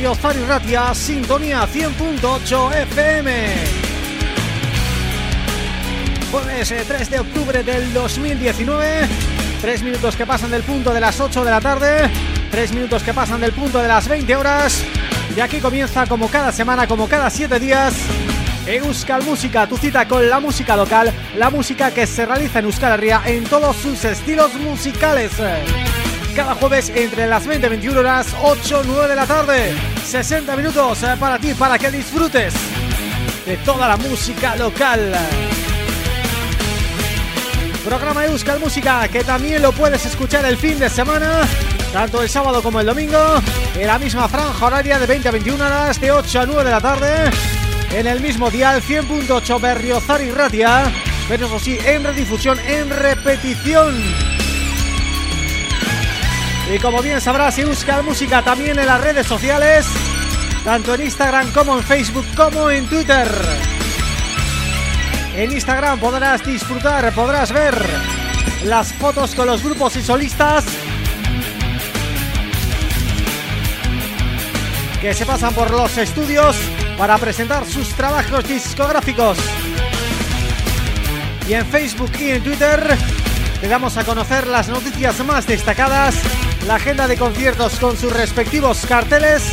Berriozar y Ratia, sintonía 100.8 FM. Jueves 3 eh, de octubre del 2019, Tres minutos que pasan del punto de las 8 de la tarde, Tres minutos que pasan del punto de las 20 horas, y aquí comienza como cada semana, como cada 7 días, Euskal Música, tu cita con la música local, la música que se realiza en Euskal Herria en todos sus estilos musicales cada jueves entre las 20 y 21 horas, 8 9 de la tarde. 60 minutos eh, para ti, para que disfrutes de toda la música local. Programa Euskal Música que también lo puedes escuchar el fin de semana, tanto el sábado como el domingo, en la misma franja horaria de 20 a 21 horas, de 8 a 9 de la tarde, en el mismo dial 100.8 Berriozar y Ratia, pero eso sí, en redifusión, en repetición y como bien sabrás, buscas música también en las redes sociales, tanto en Instagram como en Facebook como en Twitter. En Instagram podrás disfrutar, podrás ver las fotos con los grupos y solistas que se pasan por los estudios para presentar sus trabajos discográficos. Y en Facebook y en Twitter te damos a conocer las noticias más destacadas la agenda de conciertos con sus respectivos carteles,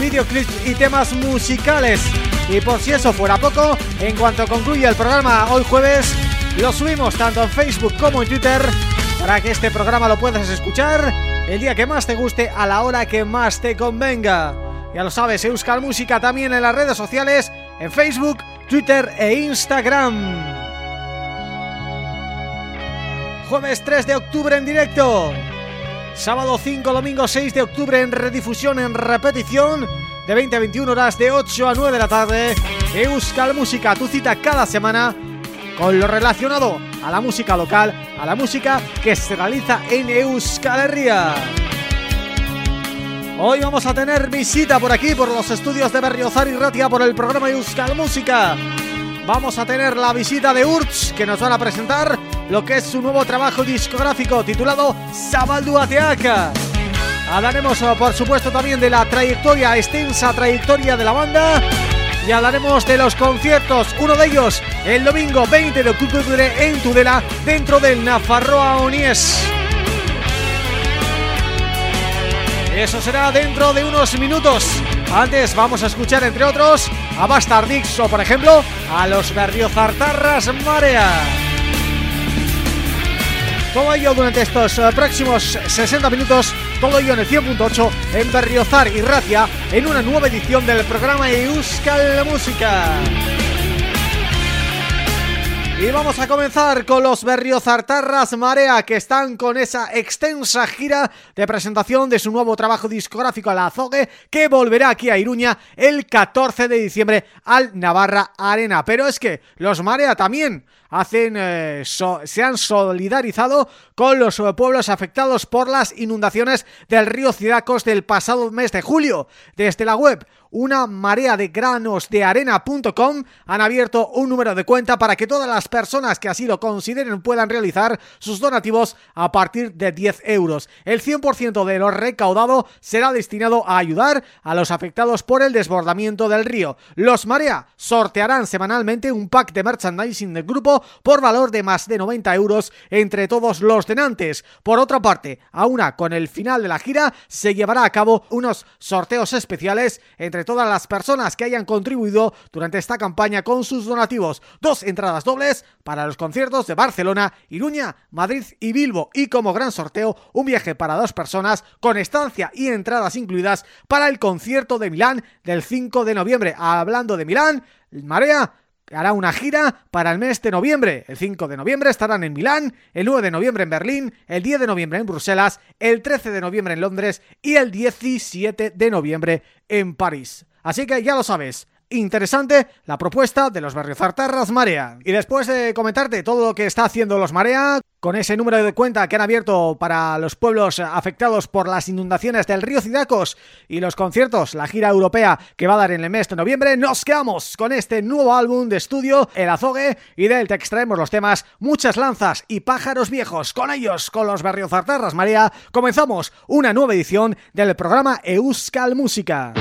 videoclips y temas musicales. Y por si eso fuera poco, en cuanto concluya el programa hoy jueves, lo subimos tanto en Facebook como en Twitter para que este programa lo puedas escuchar el día que más te guste a la hora que más te convenga. Ya lo sabes, Euskal Música también en las redes sociales, en Facebook, Twitter e Instagram. Jueves 3 de octubre en directo. Sábado 5, domingo 6 de octubre en redifusión, en repetición, de 20 a 21 horas, de 8 a 9 de la tarde. Euskal Música, tu cita cada semana con lo relacionado a la música local, a la música que se realiza en Euskal Herria. Hoy vamos a tener visita por aquí, por los estudios de Berriozar y Ratia, por el programa Euskal Música. Vamos a tener la visita de Urch, que nos van a presentar lo que es su nuevo trabajo discográfico titulado Sabaldu Ateaca. Hablaremos, por supuesto, también de la trayectoria, extensa trayectoria de la banda y hablaremos de los conciertos, uno de ellos el domingo 20 de octubre en Tudela, dentro del Nafarroa Onies. Eso será dentro de unos minutos. Antes vamos a escuchar, entre otros, a Bastardix o, por ejemplo, a los Berriozartarras Marea. Todo ello durante estos eh, próximos 60 minutos, todo ello en el 100.8 en Berriozar y Racia, en una nueva edición del programa Euskal Música. Y vamos a comenzar con los Berriozartarras Marea que están con esa extensa gira de presentación de su nuevo trabajo discográfico a la Azogue que volverá aquí a Iruña el 14 de diciembre al Navarra Arena. Pero es que los Marea también hacen eh, se han solidarizado con los eh, pueblos afectados por las inundaciones del río Cidacos del pasado mes de julio. Desde la web una marea de granos de arena.com han abierto un número de cuenta para que todas las personas que así lo consideren puedan realizar sus donativos a partir de 10 euros. El 100% de lo recaudado será destinado a ayudar a los afectados por el desbordamiento del río. Los Marea sortearán semanalmente un pack de merchandising del grupo por valor de más de 90 euros entre todos los tenantes. Por otra parte, a una con el final de la gira se llevará a cabo unos sorteos especiales entre todas las personas que hayan contribuido durante esta campaña con sus donativos. Dos entradas dobles para los conciertos de Barcelona, Iruña, Madrid y Bilbo y como gran sorteo un viaje para dos personas con estancia y entradas incluidas para el concierto de Milán del 5 de noviembre. Hablando de Milán, Marea hará una gira para el mes de noviembre. El 5 de noviembre estarán en Milán, el 9 de noviembre en Berlín, el 10 de noviembre en Bruselas, el 13 de noviembre en Londres y el 17 de noviembre en París. Así que ya lo sabes, interesante la propuesta de los Zartarras Marea. Y después de comentarte todo lo que está haciendo los Marea, con ese número de cuenta que han abierto para los pueblos afectados por las inundaciones del río Cidacos y los conciertos, la gira europea que va a dar en el mes de noviembre, nos quedamos con este nuevo álbum de estudio, El Azogue, y del te extraemos los temas Muchas Lanzas y Pájaros Viejos. Con ellos, con los Zartarras Marea, comenzamos una nueva edición del programa Euskal Música.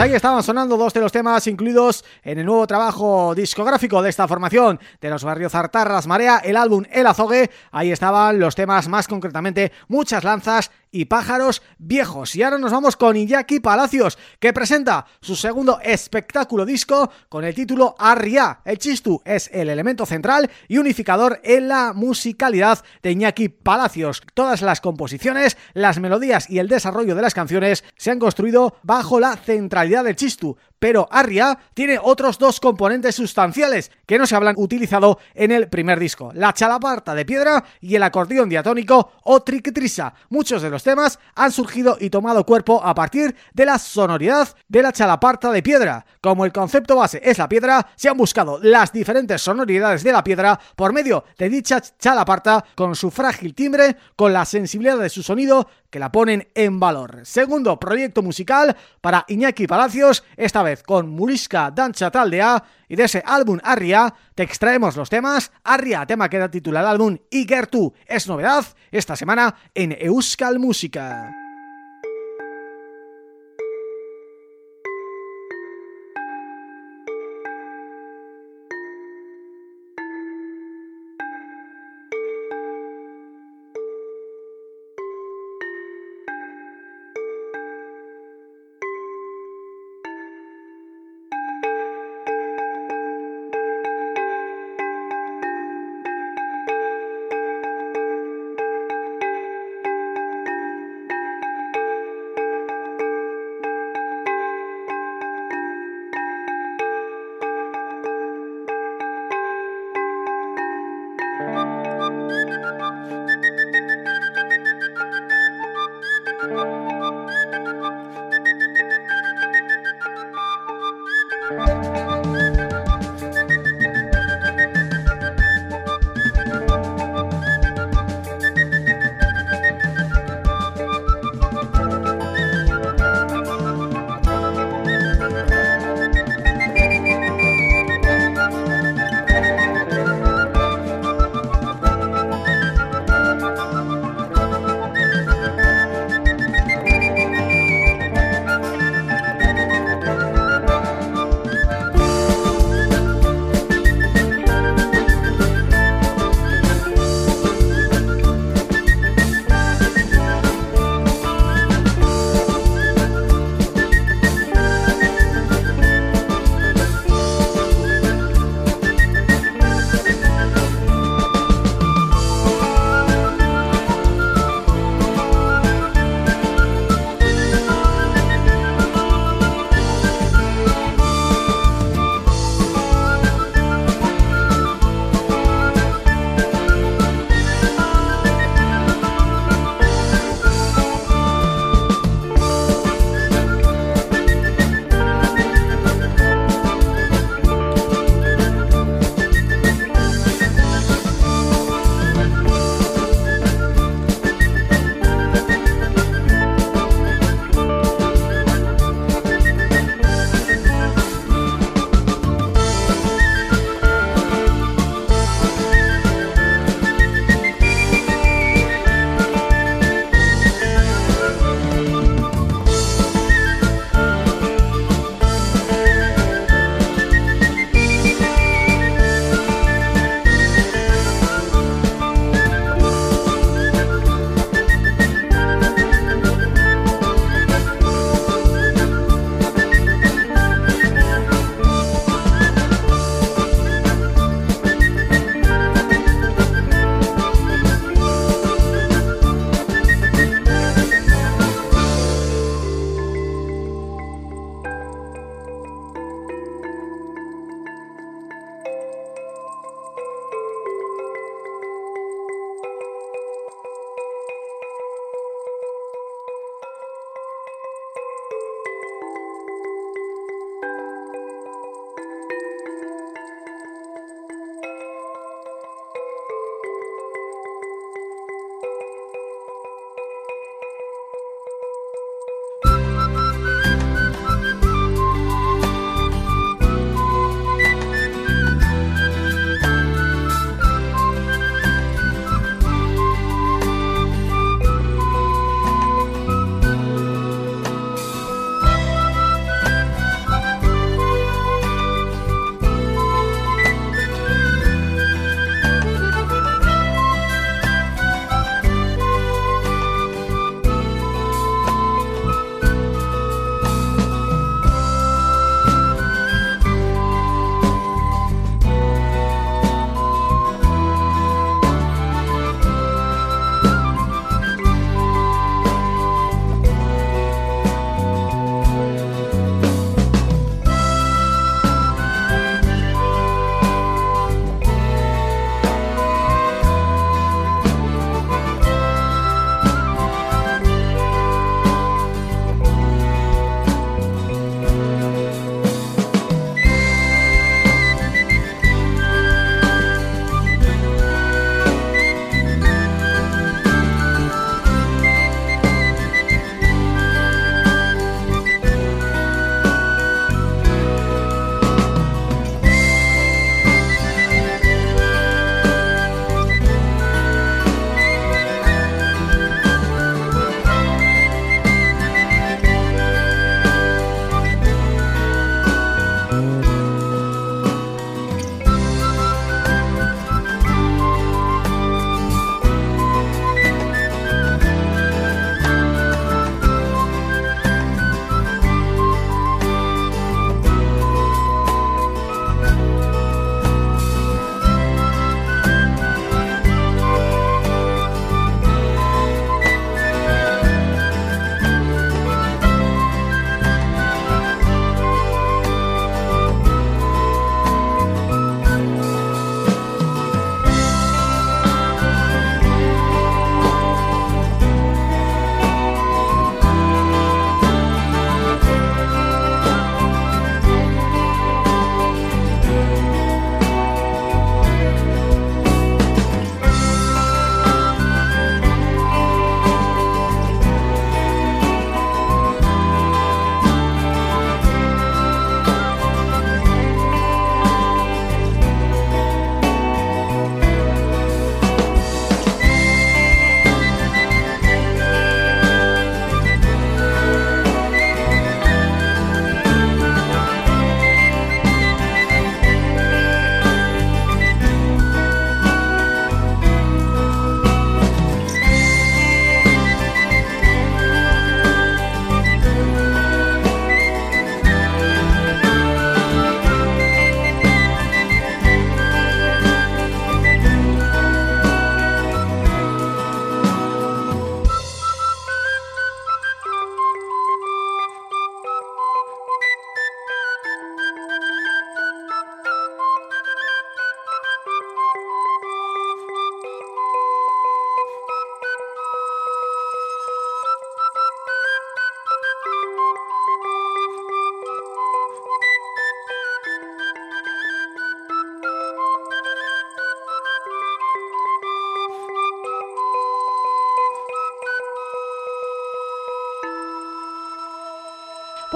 Pues ahí estaban sonando dos de los temas incluidos en el nuevo trabajo discográfico de esta formación de los barrios Zartarras Marea, el álbum El Azogue. Ahí estaban los temas más concretamente Muchas Lanzas y Pájaros Viejos. Y ahora nos vamos con Iñaki Palacios, que presenta su segundo espectáculo disco con el título Arria. El chistu es el elemento central y unificador en la musicalidad de Iñaki Palacios. Todas las composiciones, las melodías y el desarrollo de las canciones se han construido bajo la centralidad del chistu, pero Arria tiene otros dos componentes sustanciales que no se hablan utilizado en el primer disco, la chalaparta de piedra y el acordeón diatónico o triquitrisa. Muchos de los temas han surgido y tomado cuerpo a partir de la sonoridad de la chalaparta de piedra. Como el concepto base es la piedra, se han buscado las diferentes sonoridades de la piedra por medio de dicha chalaparta con su frágil timbre, con la sensibilidad de su sonido que la ponen en valor. Segundo proyecto musical para Iñaki Palacios, esta vez con Murisca Dancha Taldea y de ese álbum Arria te extraemos los temas Arria, tema que da título al álbum y Gertu es novedad esta semana en Euskal Música.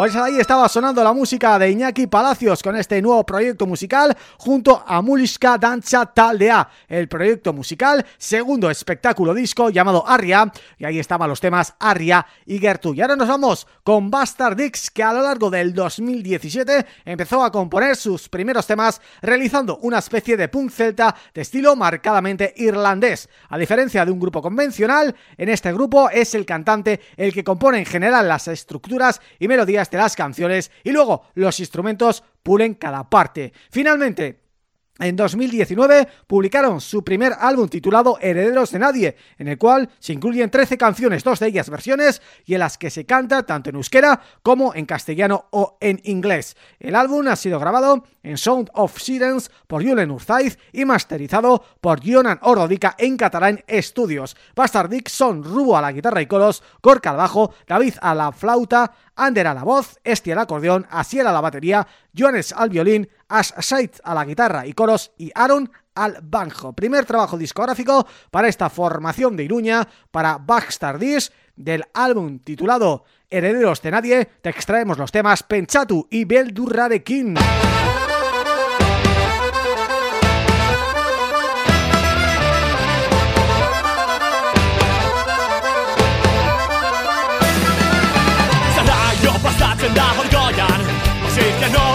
Pues ahí estaba sonando la música de Iñaki Palacios con este nuevo proyecto musical junto a Muliska Dancha Taldea, el proyecto musical, segundo espectáculo disco llamado Arria, y ahí estaban los temas Arria y Gertu. Y ahora nos vamos con Bastard Dix, que a lo largo del 2017 empezó a componer sus primeros temas realizando una especie de punk celta de estilo marcadamente irlandés. A diferencia de un grupo convencional, en este grupo es el cantante el que compone en general las estructuras y melodías las canciones y luego los instrumentos pulen cada parte. Finalmente, en 2019 publicaron su primer álbum titulado Herederos de Nadie, en el cual se incluyen 13 canciones, dos de ellas versiones, y en las que se canta tanto en euskera como en castellano o en inglés. El álbum ha sido grabado en Sound of Sirens por Julen Urzaiz y masterizado por Jonan Orodica en Catalán Studios. Bastard son Rubo a la guitarra y coros, Gorka al bajo, David a la flauta, Ander a la voz, Esti al acordeón, Asiel a la batería, Joanes al violín, Ash Said a la guitarra y coros y Aaron al banjo. Primer trabajo discográfico para esta formación de Iruña, para Backstar del álbum titulado Herederos de Nadie, te extraemos los temas Penchatu y Beldurrarekin. no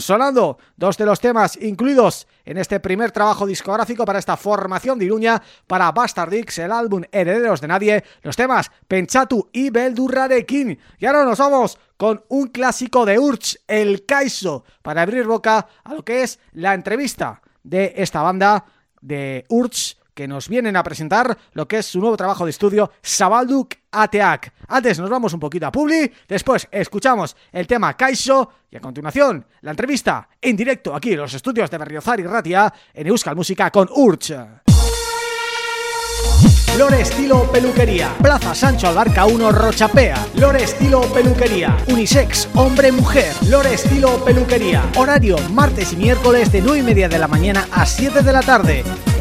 sonando dos de los temas incluidos en este primer trabajo discográfico para esta formación de Iruña para Bastardix, el álbum Herederos de Nadie, los temas Penchatu y Beldurrarekin. Y ahora nos vamos con un clásico de Urch, El Kaiso, para abrir boca a lo que es la entrevista de esta banda de Urch que nos vienen a presentar lo que es su nuevo trabajo de estudio Sabalduk Ateak. Antes nos vamos un poquito a Publi, después escuchamos el tema Kaiso y a continuación la entrevista en directo aquí en los estudios de Berriozar y Ratia en Euskal Música con Urch. Lore Estilo Peluquería. Plaza Sancho Albarca 1 Rochapea. Lore Estilo Peluquería. Unisex, hombre-mujer. Lore Estilo Peluquería. Horario martes y miércoles de 9 y media de la mañana a 7 de la tarde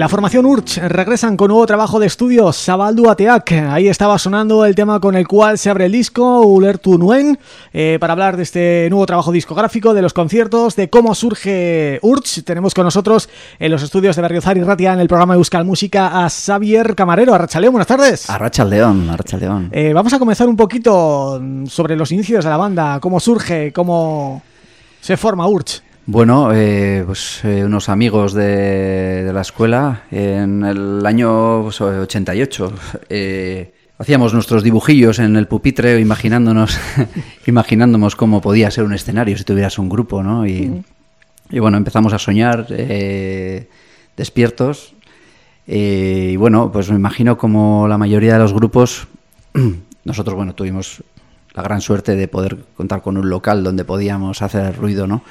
La formación Urch regresan con nuevo trabajo de estudio, Sabaldu Ateak. Ahí estaba sonando el tema con el cual se abre el disco, Ulertu Nuen, eh, para hablar de este nuevo trabajo discográfico, de los conciertos, de cómo surge Urch. Tenemos con nosotros en los estudios de Berriozar y Ratia, en el programa de Euskal Música, a Xavier Camarero. Arrachaldeón, buenas tardes. Arrachaldeón, Arrachaldeón. Eh, vamos a comenzar un poquito sobre los inicios de la banda, cómo surge, cómo se forma Urch. Bueno, eh, pues eh, unos amigos de, la escuela en el año 88 pues, eh, hacíamos nuestros dibujillos en el pupitre imaginándonos imaginándonos cómo podía ser un escenario si tuvieras un grupo, ¿no? Y, bueno, empezamos a soñar despiertos y bueno, pues me imagino como la mayoría de los grupos nosotros bueno, tuvimos la gran suerte de poder contar con un local donde podíamos hacer ruido, ¿no?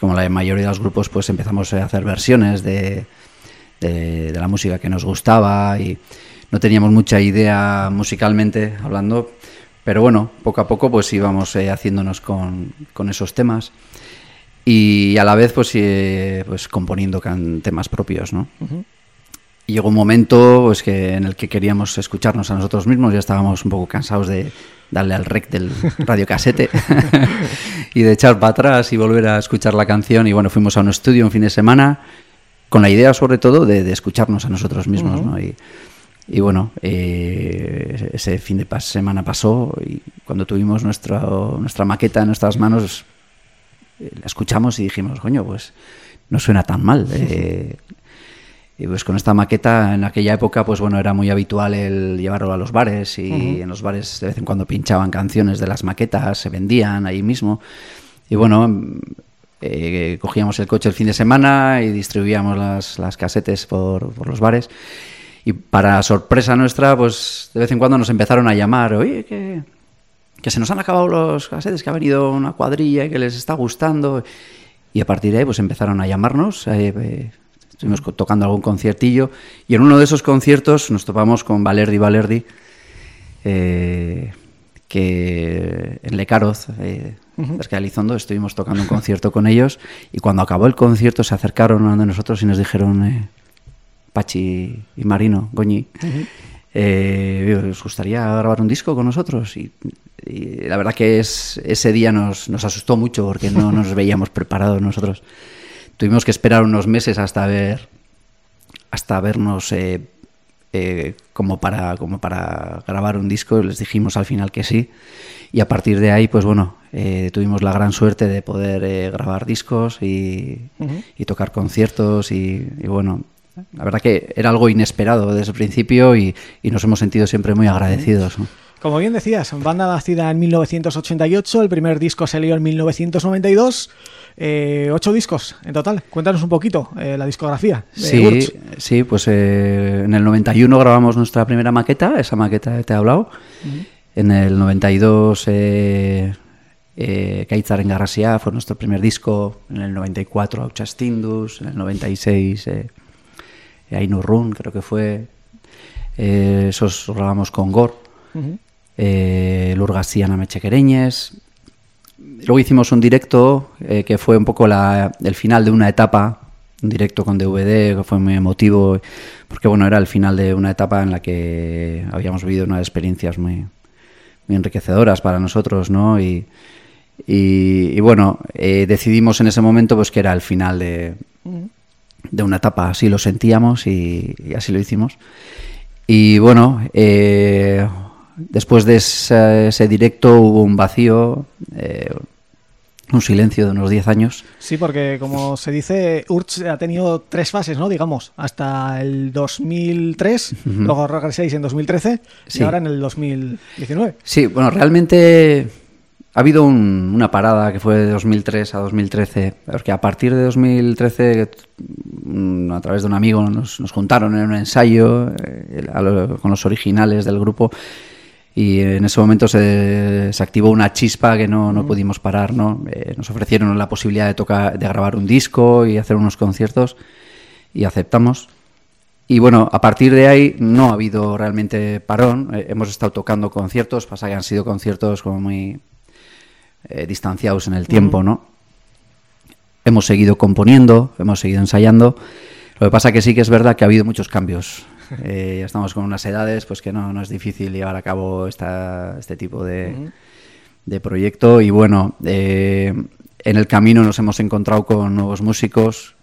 Como la mayoría de los grupos, pues empezamos a hacer versiones de, de, la música que nos gustaba y no teníamos mucha idea musicalmente hablando, pero bueno, poco a poco pues íbamos eh, haciéndonos con, con, esos temas y a la vez pues, eh, pues componiendo temas propios, ¿no? Y llegó un momento pues, que, en el que queríamos escucharnos a nosotros mismos, ya estábamos un poco cansados de darle al rec del radiocasete y de echar para atrás y volver a escuchar la canción. Y bueno, fuimos a un estudio un fin de semana con la idea sobre todo de, escucharnos a nosotros mismos. ¿no? y, bueno, eh, ese fin de semana pasó y cuando tuvimos nuestra, nuestra maqueta en nuestras manos, eh, la escuchamos y dijimos, coño, pues no suena tan mal. Eh, y pues con esta maqueta en aquella época pues bueno era muy habitual el llevarlo a los bares y en los bares de vez en cuando pinchaban canciones de las maquetas, se vendían ahí mismo. Y bueno, eh, cogíamos el coche el fin de semana y distribuíamos las, las casetes por, por, los bares. Y para sorpresa nuestra, pues de vez en cuando nos empezaron a llamar, oye, que, que se nos han acabado los casetes, que ha venido una cuadrilla y que les está gustando. Y a partir de ahí pues empezaron a llamarnos. Eh, eh Estuvimos tocando algún conciertillo y en uno de esos conciertos nos topamos con Valerdi Valerdi, eh, que en Lecaroz, eh, cerca de Elizondo, estuvimos tocando un concierto con ellos y cuando acabó el concierto se acercaron a nosotros y nos dijeron, eh, Pachi y Marino, Goñi, eh, ¿os gustaría grabar un disco con nosotros? Y, la verdad que es, ese día nos, nos asustó mucho porque no nos veíamos preparados nosotros tuvimos que esperar unos meses hasta ver hasta vernos eh, eh, como para como para grabar un disco les dijimos al final que sí. Y a partir de ahí pues bueno eh, tuvimos la gran suerte de poder grabar discos y, tocar conciertos y, bueno la verdad que era algo inesperado desde el principio y, nos hemos sentido siempre muy agradecidos Como bien decías, banda nacida en 1988, el primer disco salió en 1992 eh, ocho discos en total. Cuéntanos un poquito eh, la discografía. sí, sí, pues eh, en el 91 grabamos nuestra primera maqueta, esa maqueta que te he hablado. En el 92 eh, eh, en Garrasia fue nuestro primer disco. En el 94 Auchastindus. En el 96 eh, Ainurrun creo que fue. Eh, esos grabamos con Gor. Uh -huh. Eh, Lurgasiana Mechequereñes Luego hicimos un directo eh, que fue un poco el final de una etapa, un directo con DVD que fue muy emotivo, porque bueno, era el final de una etapa en la que habíamos vivido unas experiencias muy, enriquecedoras para nosotros, ¿no? Y, bueno, eh, decidimos en ese momento pues que era el final de, una etapa, así lo sentíamos y, y así lo hicimos. Y bueno, eh, después de ese, directo hubo un vacío, eh, un silencio de unos 10 años. Sí, porque como se dice, Urch ha tenido tres fases, ¿no? Digamos, hasta el 2003, luego regreséis en 2013 y ahora en el 2019. Sí, bueno, realmente ha habido una parada que fue de 2003 a 2013, porque a partir de 2013, mm, a través de un amigo, nos, juntaron en un ensayo eh, con los originales del grupo y en ese momento se, se activó una chispa que no, no pudimos parar, ¿no? Eh, nos ofrecieron la posibilidad de, tocar, de grabar un disco y hacer unos conciertos y aceptamos. Y bueno, a partir de ahí no ha habido realmente parón. Eh, hemos estado tocando conciertos, pasa que han sido conciertos como muy eh, distanciados en el tiempo, ¿no? Hemos seguido componiendo, hemos seguido ensayando, Lo que pasa que sí que es verdad que ha habido muchos cambios. Eh, ya estamos con unas edades pues que no, no es difícil llevar a cabo esta, este tipo de, de proyecto. Y bueno, eh, en el camino nos hemos encontrado con nuevos músicos,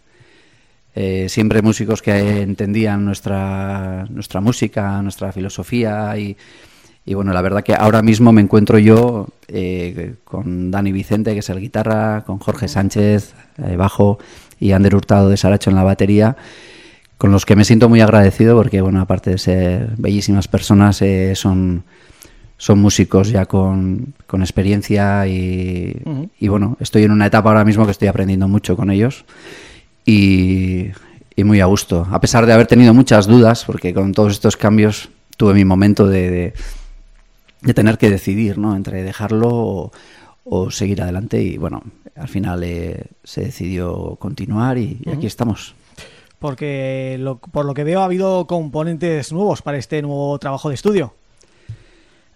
eh, siempre músicos que entendían nuestra, nuestra música, nuestra filosofía. Y, y, bueno, la verdad que ahora mismo me encuentro yo eh, con Dani Vicente, que es el guitarra, con Jorge Sánchez, eh, bajo, y Ander Hurtado de Saracho en la batería, con los que me siento muy agradecido porque, bueno, aparte de ser bellísimas personas, eh, son son músicos ya con, con experiencia y, bueno, estoy en una etapa ahora mismo que estoy aprendiendo mucho con ellos y, y muy a gusto. A pesar de haber tenido muchas dudas, porque con todos estos cambios tuve mi momento de, de, de tener que decidir ¿no? entre dejarlo o, o seguir adelante y bueno, al final eh, se decidió continuar y, y aquí estamos. Porque lo- por lo que veo ha habido componentes nuevos para este nuevo trabajo de estudio.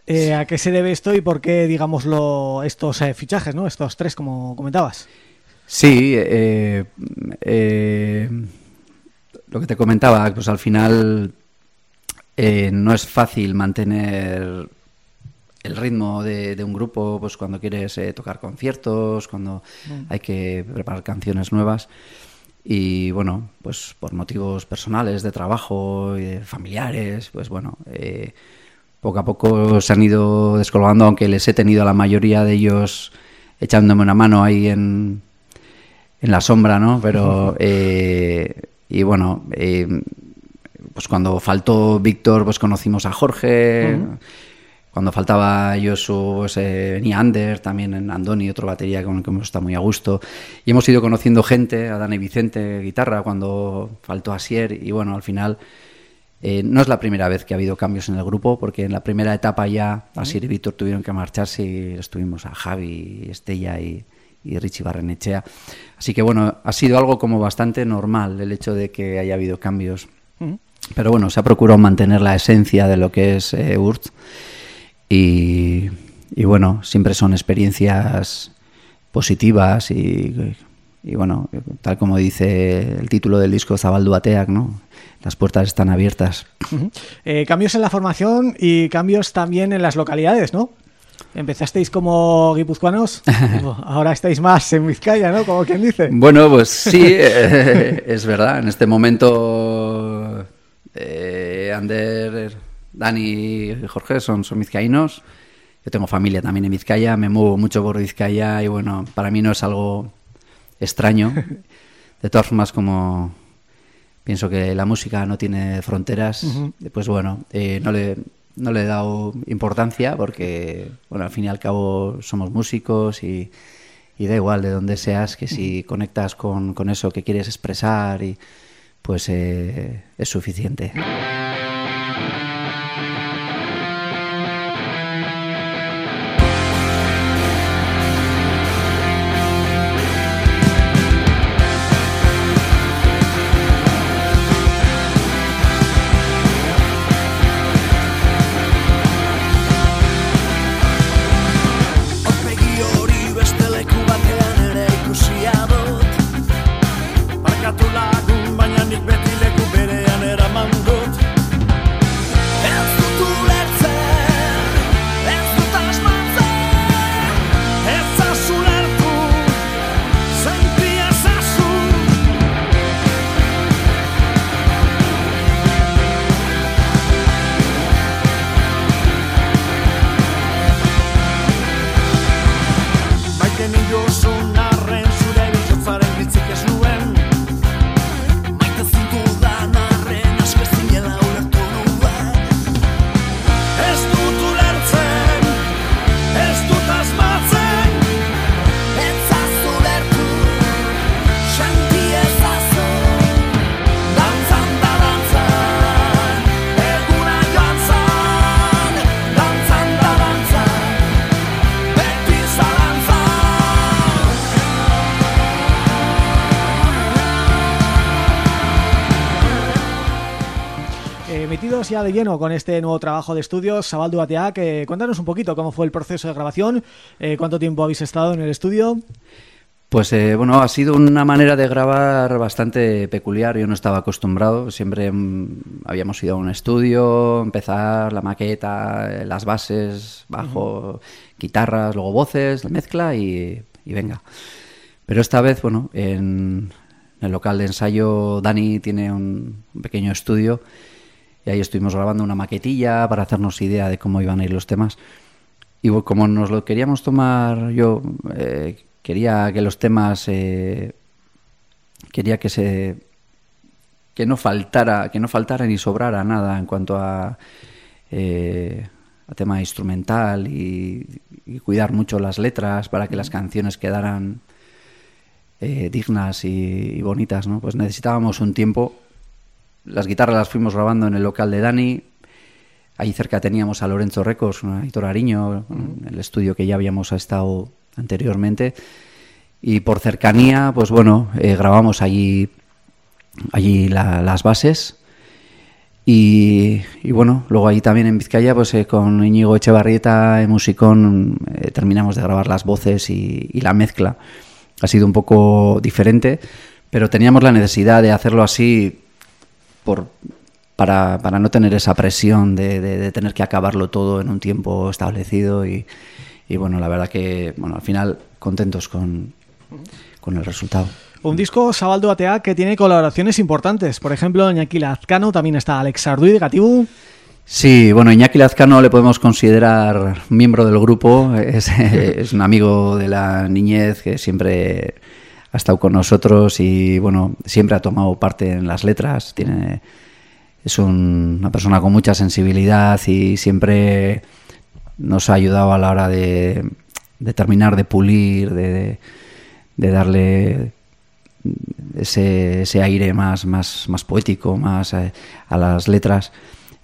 Eh, ¿A qué se debe esto y por qué, digámoslo, estos eh, fichajes, ¿no? Estos tres, como comentabas. Sí, eh, eh, lo que te comentaba, pues al final no es fácil mantener el ritmo de, de un grupo, pues cuando quieres tocar conciertos, cuando hay que preparar canciones nuevas. Y bueno, pues por motivos personales, de trabajo, y de familiares, pues bueno, eh, poco a poco se han ido descolgando, aunque les he tenido a la mayoría de ellos echándome una mano ahí en, en la sombra, ¿no? Pero, eh, y bueno, eh, pues cuando faltó Víctor, pues conocimos a Jorge. Cuando faltaba Josu, pues eh, venía Ander, también en Andoni, otro batería con el que hemos estado muy a gusto. Y hemos ido conociendo gente, a Dani Vicente, guitarra, cuando faltó Asier. Y bueno, al final eh, no es la primera vez que ha habido cambios en el grupo, porque en la primera etapa ya Asier y Víctor tuvieron que marcharse y estuvimos a Javi, Estella y, y Richie Barrenechea. Así que bueno, ha sido algo como bastante normal el hecho de que haya habido cambios. Pero bueno, se ha procurado mantener la esencia de lo que es eh, Urt. Y, y bueno, siempre son experiencias positivas y, y bueno, tal como dice el título del disco Zabaldu Ateak, ¿no? Las puertas están abiertas. Eh, cambios en la formación y cambios también en las localidades, ¿no? Empezasteis como guipuzcoanos, ahora estáis más en Vizcaya, ¿no? Como quien dice. Bueno, pues sí, eh, es verdad. En este momento, eh, Ander, Dani y Jorge son, son vizcaínos. Yo tengo familia también en Vizcaya, me muevo mucho por Vizcaya y bueno, para mí no es algo extraño. De todas formas, como pienso que la música no tiene fronteras, Ujú. pues bueno, eh, no le no le he dado importancia porque, bueno, al fin y al cabo somos músicos y, y da igual de dónde seas, que si conectas con, con eso que quieres expresar, y pues eh, es suficiente. De lleno con este nuevo trabajo de estudios, Sabaldu Ateak, eh, cuéntanos un poquito cómo fue el proceso de grabación, eh, cuánto tiempo habéis estado en el estudio. Pues eh, bueno, ha sido una manera de grabar bastante peculiar. Yo no estaba acostumbrado. Siempre mm, habíamos ido a un estudio, empezar la maqueta, eh, las bases, bajo, guitarras, luego voces, la mezcla y, y venga. Pero esta vez, bueno, en, el local de ensayo Dani tiene un, pequeño estudio y ahí estuvimos grabando una maquetilla para hacernos idea de cómo iban a ir los temas. Y como nos lo queríamos tomar, yo eh, quería que los temas, eh, quería que se que no faltara, que no faltara ni sobrara nada en cuanto a, eh, a tema instrumental y, y, cuidar mucho las letras para que las canciones quedaran dignas y, bonitas, ¿no? Pues necesitábamos un tiempo. Las guitarras las fuimos grabando en el local de Dani. Ahí cerca teníamos a Lorenzo Recos, un editor Ariño, el estudio que ya habíamos estado anteriormente. Y por cercanía, pues bueno, eh, grabamos allí, allí las bases. Y, bueno, luego ahí también en Vizcaya, pues eh, con Íñigo Echevarrieta en Musicón terminamos de grabar las voces y la mezcla ha sido un poco diferente, pero teníamos la necesidad de hacerlo así por, para, para no tener esa presión de, de, tener que acabarlo todo en un tiempo establecido y, y bueno, la verdad que bueno, al final contentos con, con el resultado. Un disco Sabaldo ATA que tiene colaboraciones importantes, por ejemplo, Iñaki Lazcano, también está Alex Arduy de Gatibu, Sí, bueno, Iñaki Lazcano le podemos considerar miembro del grupo, es, un amigo de la niñez que siempre ha estado con nosotros y bueno, siempre ha tomado parte en las letras, tiene es una persona con mucha sensibilidad y siempre nos ha ayudado a la hora de, terminar de pulir, de, darle ese, ese, aire más, más, más poético, más a, las letras.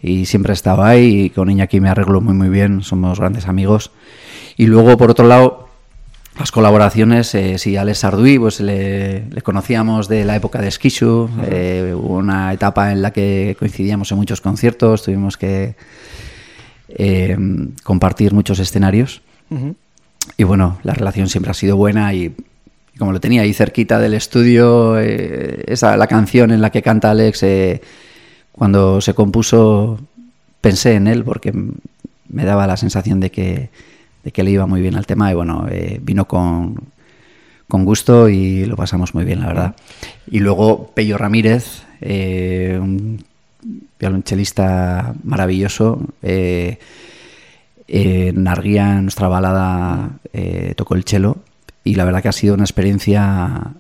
Y siempre he estado ahí y con Iñaki me arreglo muy muy bien, somos grandes amigos. Y luego, por otro lado, las colaboraciones, eh, sí, Alex Arduí, pues le, conocíamos de la época de Skishu, eh, hubo una etapa en la que coincidíamos en muchos conciertos, tuvimos que eh, compartir muchos escenarios. Y bueno, la relación siempre ha sido buena y, como lo tenía ahí cerquita del estudio, esa la canción en la que canta Alex cuando se compuso pensé en él porque me daba la sensación de que, de que le iba muy bien al tema y bueno, eh, vino con, con, gusto y lo pasamos muy bien, la verdad. Y luego Pello Ramírez, eh, un violonchelista maravilloso, eh, en Arguía, en nuestra balada, eh, tocó el cello y la verdad que ha sido una experiencia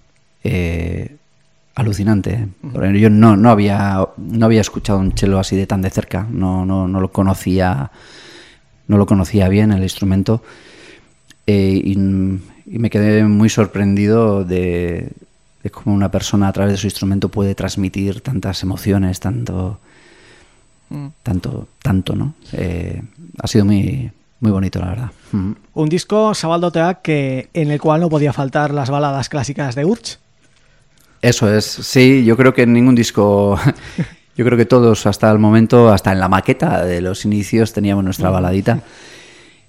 alucinante. Yo no, no, había, no había escuchado un cello así de tan de cerca, no, no, no lo conocía no lo conocía bien el instrumento eh, y, me quedé muy sorprendido de, cómo una persona a través de su instrumento puede transmitir tantas emociones, tanto, mm. tanto, tanto, ¿no? Eh, ha sido muy, muy bonito, la verdad. Mm. Un disco, Sabaldo Teac, que en el cual no podía faltar las baladas clásicas de Urch. Eso es, sí, yo creo que en ningún disco, yo creo que todos hasta el momento, hasta en la maqueta de los inicios teníamos nuestra baladita.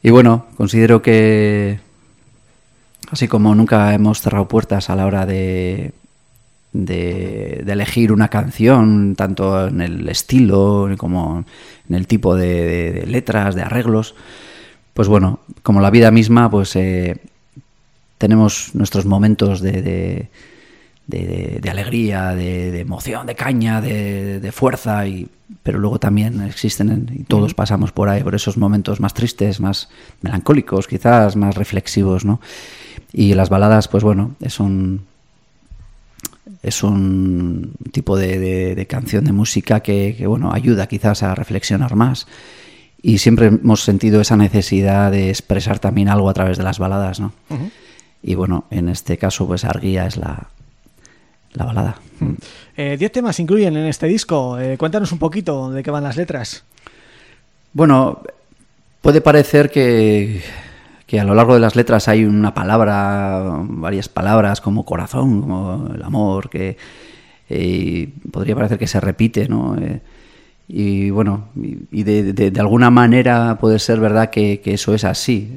Y bueno, considero que así como nunca hemos cerrado puertas a la hora de, de, elegir una canción, tanto en el estilo como en el tipo de, letras, de arreglos, pues bueno, como la vida misma, pues eh, tenemos nuestros momentos de de, alegría, de, emoción, de caña, de, fuerza, y, pero luego también existen, y todos pasamos por ahí, por esos momentos más tristes, más melancólicos, quizás más reflexivos, ¿no? Y las baladas, pues bueno, es un, es un tipo de, canción, de música que, bueno, ayuda quizás a reflexionar más. Y siempre hemos sentido esa necesidad de expresar también algo a través de las baladas, ¿no? Y bueno, en este caso, pues Arguía es la, la balada. Eh, diez temas incluyen en este disco. Eh, cuéntanos un poquito de qué van las letras. Bueno, puede parecer que, que a lo largo de las letras hay una palabra, varias palabras como corazón, como el amor, que eh, podría parecer que se repite, ¿no? y bueno, y, de, de, alguna manera puede ser verdad que, que eso es así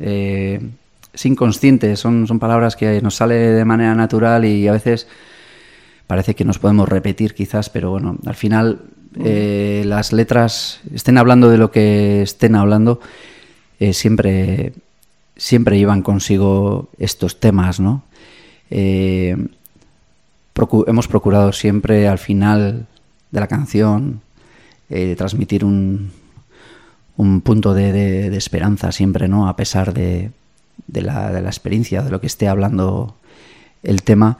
es inconsciente, son, son palabras que nos sale de manera natural y a veces parece que nos podemos repetir quizás, pero bueno, al final eh, las letras, estén hablando de lo que estén hablando, eh, siempre, siempre llevan consigo estos temas, ¿no? Eh, hemos procurado siempre al final de la canción transmitir un, un punto de, esperanza siempre, ¿no? A pesar de, de, la, de la experiencia, de lo que esté hablando el tema.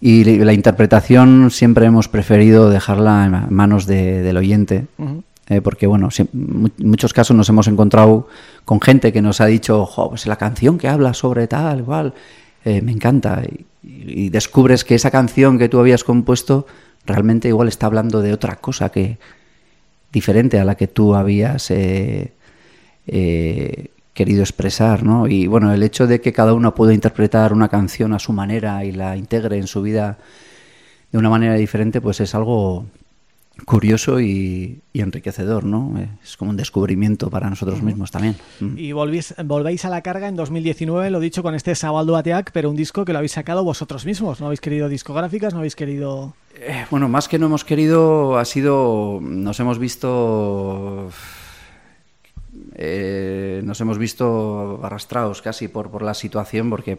Y la interpretación siempre hemos preferido dejarla en manos del oyente. Eh, porque bueno, en muchos casos nos hemos encontrado con gente que nos ha dicho, pues la canción que habla sobre tal, igual, eh, me encanta. Y, descubres que esa canción que tú habías compuesto realmente igual está hablando de otra cosa que diferente a la que tú habías eh, querido expresar, ¿no? Y bueno, el hecho de que cada uno pueda interpretar una canción a su manera y la integre en su vida de una manera diferente, pues es algo curioso y, enriquecedor, ¿no? Es como un descubrimiento para nosotros mismos también. Y volvéis, volvéis a la carga en 2019, lo dicho, con este Sabaldo Ateac, pero un disco que lo habéis sacado vosotros mismos, ¿no habéis querido discográficas, no habéis querido...? Eh, bueno, más que no hemos querido, ha sido... Nos hemos visto eh, nos hemos visto arrastrados casi por, por la situación porque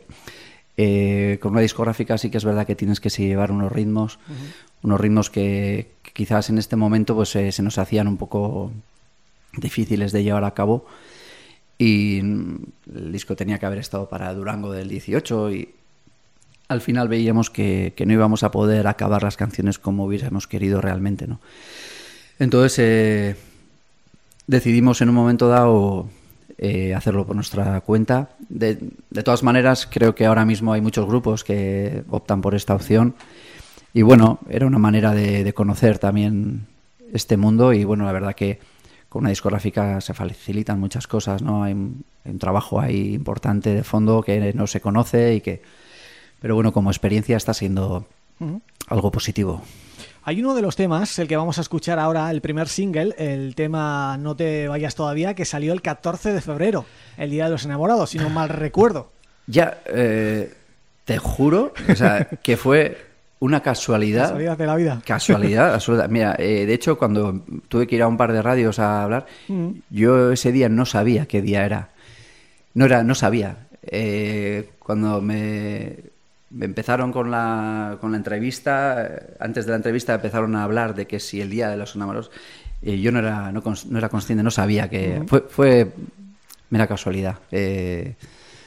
eh, con una discográfica sí que es verdad que tienes que llevar unos ritmos, unos ritmos que, quizás en este momento pues eh, se nos hacían un poco difíciles de llevar a cabo y el disco tenía que haber estado para Durango del 18 y al final veíamos que, que no íbamos a poder acabar las canciones como hubiésemos querido realmente, ¿no? Entonces decidimos en un momento dado eh, hacerlo por nuestra cuenta. De, todas maneras, creo que ahora mismo hay muchos grupos que optan por esta opción. Y bueno, era una manera de, conocer también este mundo y bueno, la verdad que con una discográfica se facilitan muchas cosas, ¿no? Hay un, trabajo ahí importante de fondo que no se conoce y que... Pero bueno, como experiencia está siendo algo positivo. Hay uno de los temas, el que vamos a escuchar ahora, el primer single, el tema No te vayas todavía, que salió el 14 de febrero, el Día de los Enamorados, si no mal recuerdo. Ya, eh, te juro, o sea, que fue una casualidad. Casualidad de la vida. Casualidad, absoluta. Mira, eh, de hecho, cuando tuve que ir a un par de radios a hablar, mm. yo ese día no sabía qué día era. No era, no sabía. Eh, cuando me empezaron con la, con la entrevista, antes de la entrevista empezaron a hablar de que si el día de los enamorados, eh, yo no era, no, no, era consciente, no sabía que... fue, fue mera casualidad. Eh,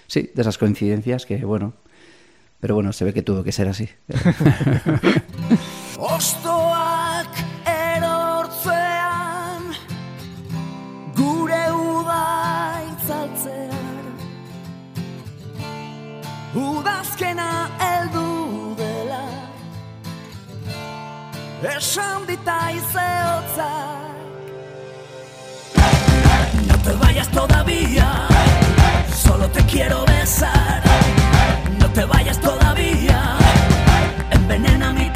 sí, de esas coincidencias que, bueno, pero bueno, se ve que tuvo que ser así. Esan dita No te vayas todavía Solo te quiero besar. No te vayas todavía Envenena mi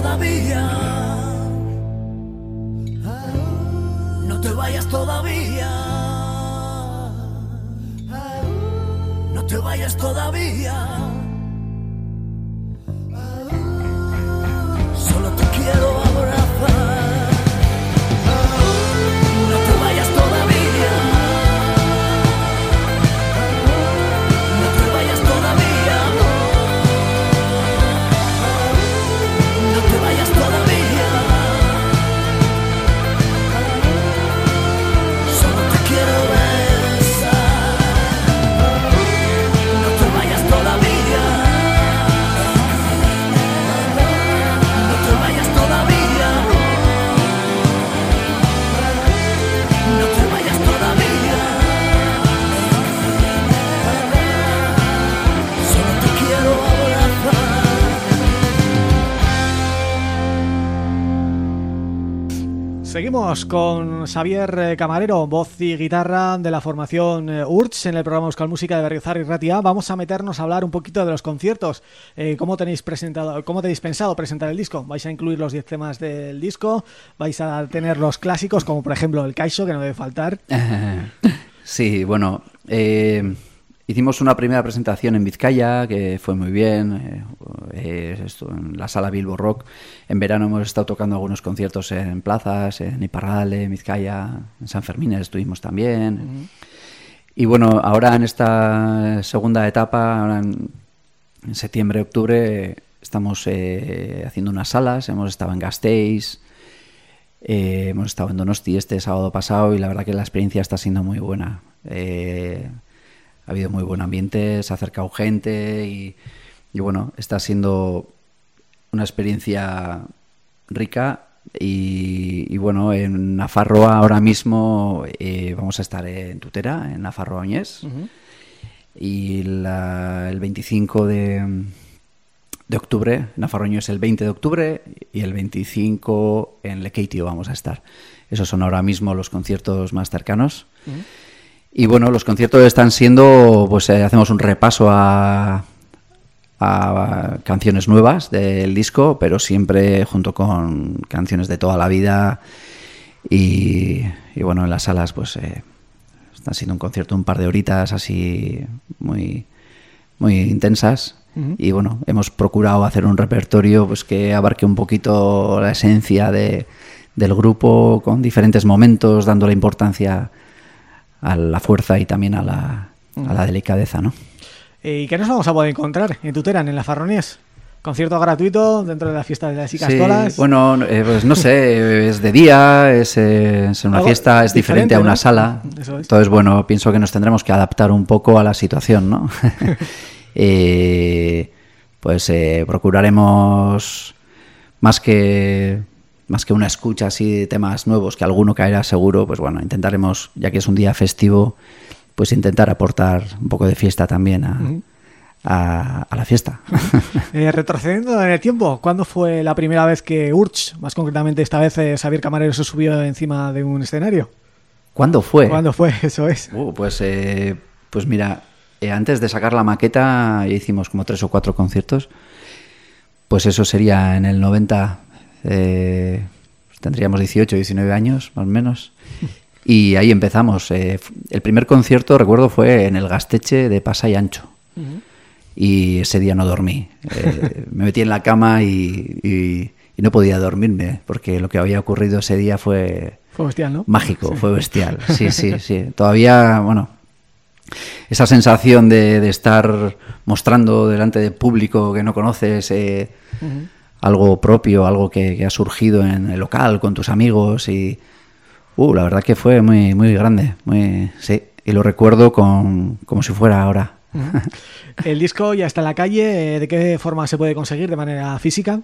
todavía. No te vayas todavía. No te vayas todavía. Solo te quiero Seguimos con Xavier eh, Camarero, voz y guitarra de la formación eh, URCH en el programa Euskal Música de Berriozar y Ratia. Vamos a meternos a hablar un poquito de los conciertos. Eh, ¿Cómo tenéis presentado, cómo tenéis pensado presentar el disco? ¿Vais a incluir los 10 temas del disco? ¿Vais a tener los clásicos, como por ejemplo el Kaisho, que no debe faltar? Sí, bueno, hicimos una primera presentación en Vizcaya que fue muy bien, eh, esto, en la sala Bilbo Rock. En verano hemos estado tocando algunos conciertos en plazas, en Iparralde, en Vizcaya, en San Fermín estuvimos también. Y bueno, ahora en esta segunda etapa, ahora en, en septiembre, octubre, estamos eh, haciendo unas salas, hemos estado en Gasteiz, eh, hemos estado en Donosti este sábado pasado y la verdad que la experiencia está siendo muy buena. Eh, ha habido muy buen ambiente, se ha acercado gente y, y bueno, está siendo una experiencia rica y, y bueno, en Nafarroa ahora mismo eh, vamos a estar en Tutera, en Nafarroa y la- el 25 de, de octubre, Nafarroño es el 20 de octubre y el 25 en Lekeitio vamos a estar. Esos son ahora mismo los conciertos más cercanos. Y bueno, los conciertos están siendo, pues eh, hacemos un repaso a, a canciones nuevas del disco, pero siempre junto con canciones de toda la vida. Y, y bueno, en las salas, pues eh, está siendo un concierto un par de horitas así muy, muy intensas. Y bueno, hemos procurado hacer un repertorio pues que abarque un poquito la esencia de, del grupo con diferentes momentos, dándole importancia a la fuerza y también a la, a la delicadeza, ¿no? Eh, ¿Y qué nos vamos a poder encontrar en Tutera, en la Farronés? Concierto gratuito dentro de la fiesta de las Sí, Icastolas. bueno, eh, pues no sé, es de día, es, eh, es una Algo fiesta, es diferente diferente, a una ¿no? sala. Eso es. Entonces, bueno, pienso que nos tendremos que adaptar un poco a la situación, ¿no? Eh, pues procuraremos más que más que una escucha así de temas nuevos, que alguno caerá seguro, pues bueno, intentaremos, ya que es un día festivo, pues intentar aportar un poco de fiesta también a, a- a la fiesta. Eh, retrocediendo en el tiempo, ¿cuándo fue la primera vez que Urch, más concretamente esta vez eh, Xavier Camarero se subió encima de un escenario? ¿Cuándo fue? ¿Cuándo fue? Eso es. Uh, pues, eh, pues mira, eh, antes de sacar la maqueta ya hicimos como tres o cuatro conciertos. Pues eso sería en el 90, eh, tendríamos 18, 19 años más o menos. Y ahí empezamos. eh, el primer concierto, recuerdo, fue en el Gasteche de Pasa y Ancho. Y ese día no dormí. Eh, me metí en la cama y, y- y no podía dormirme, porque lo que había ocurrido ese día fue, Fue bestial, ¿no? mágico, fue bestial. Sí, sí, sí. Todavía, bueno, esa sensación de, de estar mostrando delante de público que no conoces eh, algo propio, algo que, que ha surgido en el local con tus amigos y uh, la verdad que fue muy muy grande, muy sí, y lo recuerdo con como si fuera ahora. El disco ya está en la calle. ¿De qué forma se puede conseguir? ¿De manera física?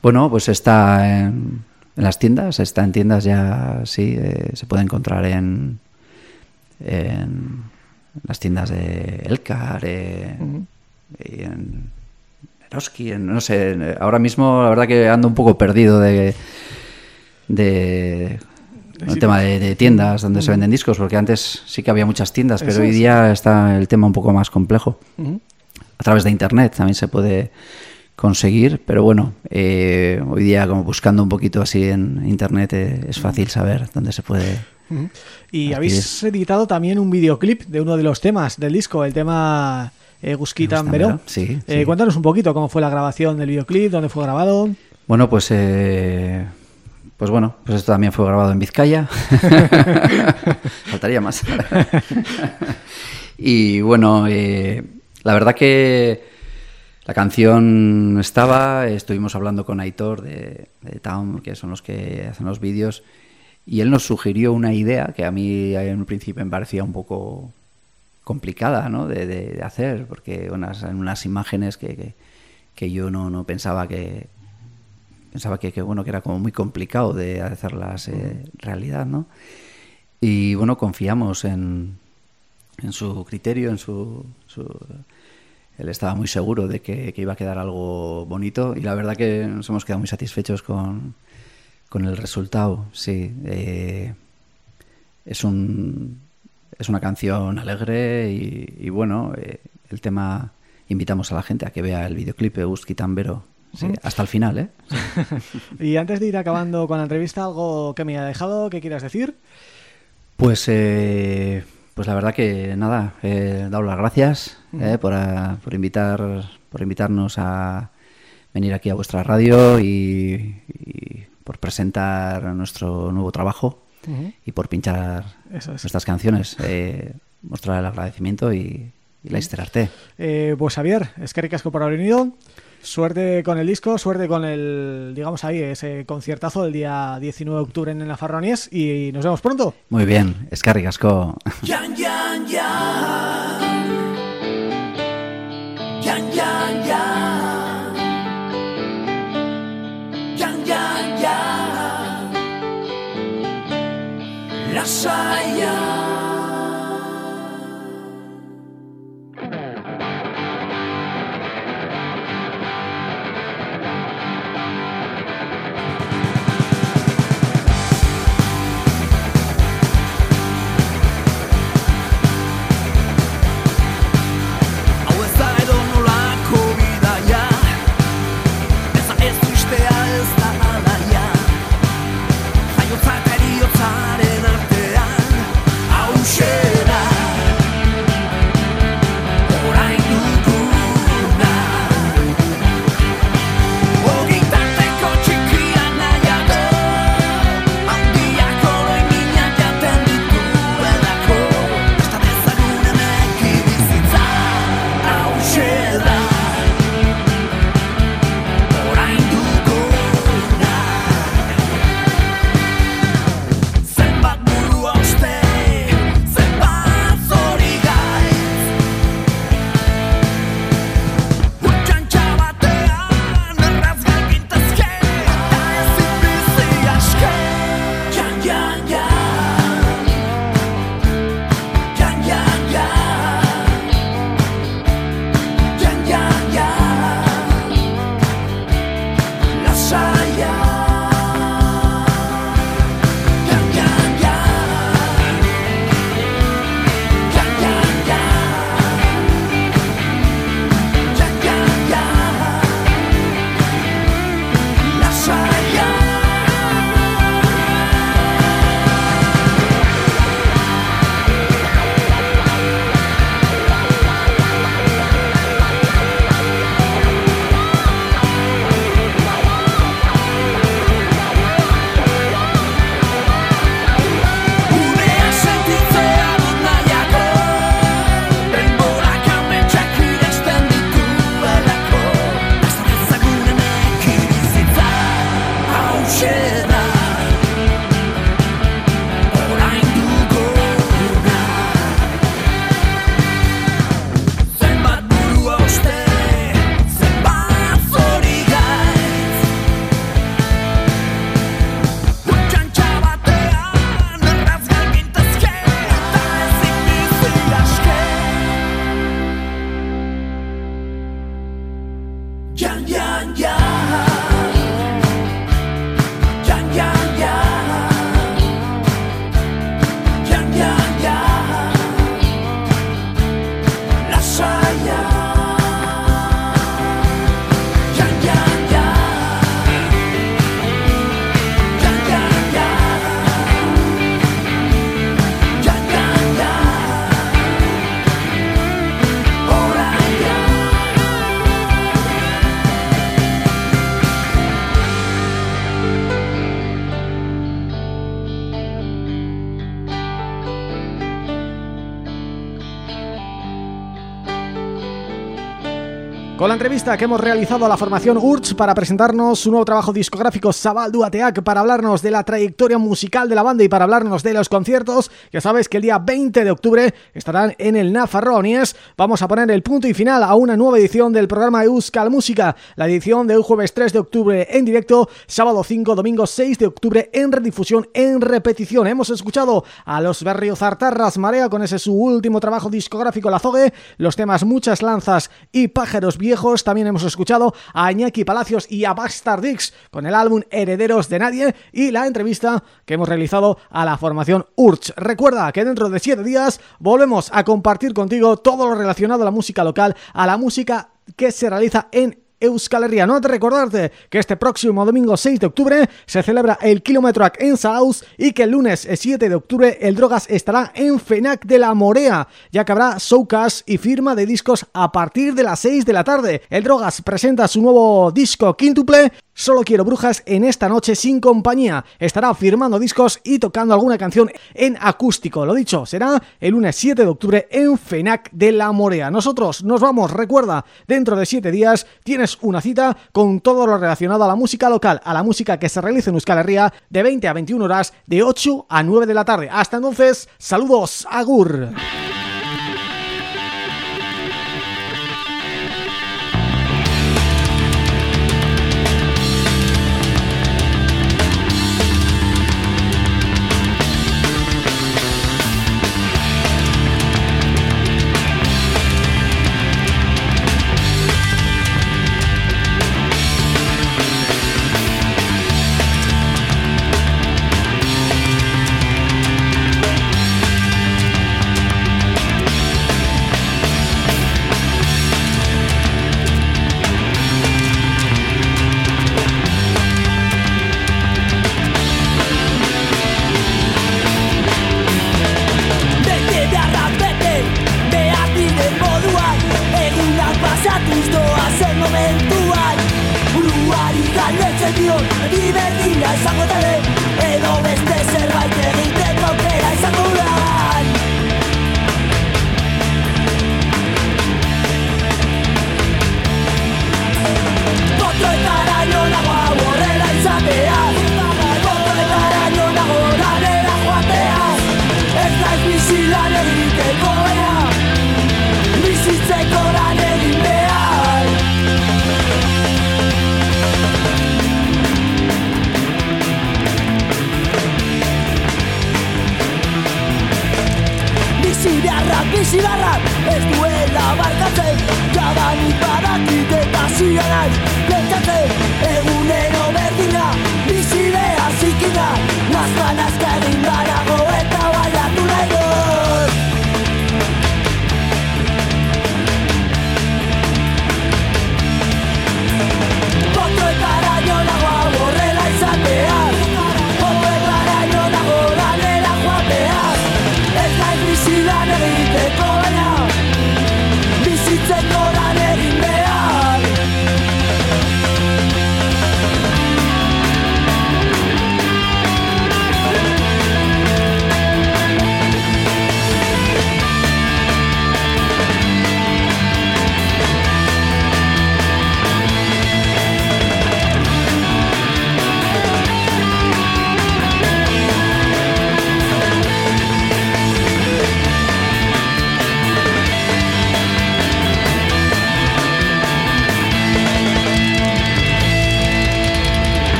Bueno, pues está en, en las tiendas, está en tiendas ya, sí, eh, se puede encontrar en, en las tiendas de Elcar, eh, y en Eroski, no sé, ahora mismo la verdad que ando un poco perdido de, de el tema de, de tiendas donde se venden discos, porque antes sí que había muchas tiendas, pero Eso hoy es. día está el tema un poco más complejo. A través de internet también se puede conseguir, pero bueno, eh, hoy día como buscando un poquito así en internet eh, es fácil saber dónde se puede Y habéis editado también un videoclip de uno de los temas del disco, el tema Gusquitan Veró. Sí, eh, Cuéntanos un poquito cómo fue la grabación del videoclip, dónde fue grabado. Bueno, pues... Eh, pues bueno, pues esto también fue grabado en Vizcaya. Faltaría más. y bueno, eh, la verdad que la canción estaba, estuvimos hablando con Aitor de, Town, que son los que hacen los vídeos, y él nos sugirió una idea que a mí en un principio me parecía un poco complicada ¿no? de, hacer, porque unas, unas imágenes que, que, yo no, no, pensaba que pensaba que, bueno que era como muy complicado de hacerlas eh, realidad, ¿no? Y bueno, confiamos en, en su criterio, en su, él estaba muy seguro de que, iba a quedar algo bonito y la verdad que nos hemos quedado muy satisfechos con, con el resultado. Sí, eh, es un es una canción alegre y, bueno, eh, el tema invitamos a la gente a que vea el videoclip de Uski Tambero hasta el final, ¿eh? y antes de ir acabando con la entrevista, ¿algo que me ha dejado, que quieras decir? Pues eh, pues la verdad que nada, he dado las gracias eh, por, por, invitar, por invitarnos a venir aquí a vuestra radio y, por presentar nuestro nuevo trabajo y por pinchar nuestras canciones. Eh, mostrar el agradecimiento y, y la arte. Eh, pues Javier, es que ricasco por haber venido. Suerte con el disco, suerte con el, digamos ahí, ese conciertazo del día 19 de octubre en la Farronies y nos vemos pronto. Muy bien, es que ricasco. La la entrevista que hemos realizado a la formación URCH para presentarnos su nuevo trabajo discográfico Sabal Duateac para hablarnos de la trayectoria musical de la banda y para hablarnos de los conciertos que sabes que el día 20 de octubre estarán en el Nafarronies. Vamos a poner el punto y final a una nueva edición del programa Euskal Música, la edición del jueves 3 de octubre en directo, sábado 5, domingo 6 de octubre en redifusión, en repetición. Hemos escuchado a los Berriozartarras Marea con ese su último trabajo discográfico La Zogue, los temas Muchas Lanzas y Pájaros Viejos. También hemos escuchado a Iñaki Palacios y a Dix con el álbum Herederos de Nadie y la entrevista que hemos realizado a la formación Urch. Recuerda que dentro de siete días volvemos a compartir contigo todo lo relacionado a la música local, a la música que se realiza en Euskal Herria. No te recordarte que este próximo domingo 6 de octubre se celebra el Kilometrack en Saus y que el lunes 7 de octubre el Drogas estará en FENAC de la Morea, ya que habrá showcase y firma de discos a partir de las 6 de la tarde. El Drogas presenta su nuevo disco quíntuple Solo quiero brujas en esta noche sin compañía. Estará firmando discos y tocando alguna canción en acústico. Lo dicho, será el lunes 7 de octubre en FENAC de La Morea. Nosotros nos vamos, recuerda, dentro de 7 días tienes una cita con todo lo relacionado a la música local, a la música que se realiza en Euskal Herria de 20 a 21 horas, de 8 a 9 de la tarde. Hasta entonces, saludos, agur.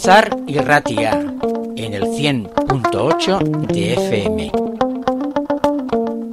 Berriozar y Ratia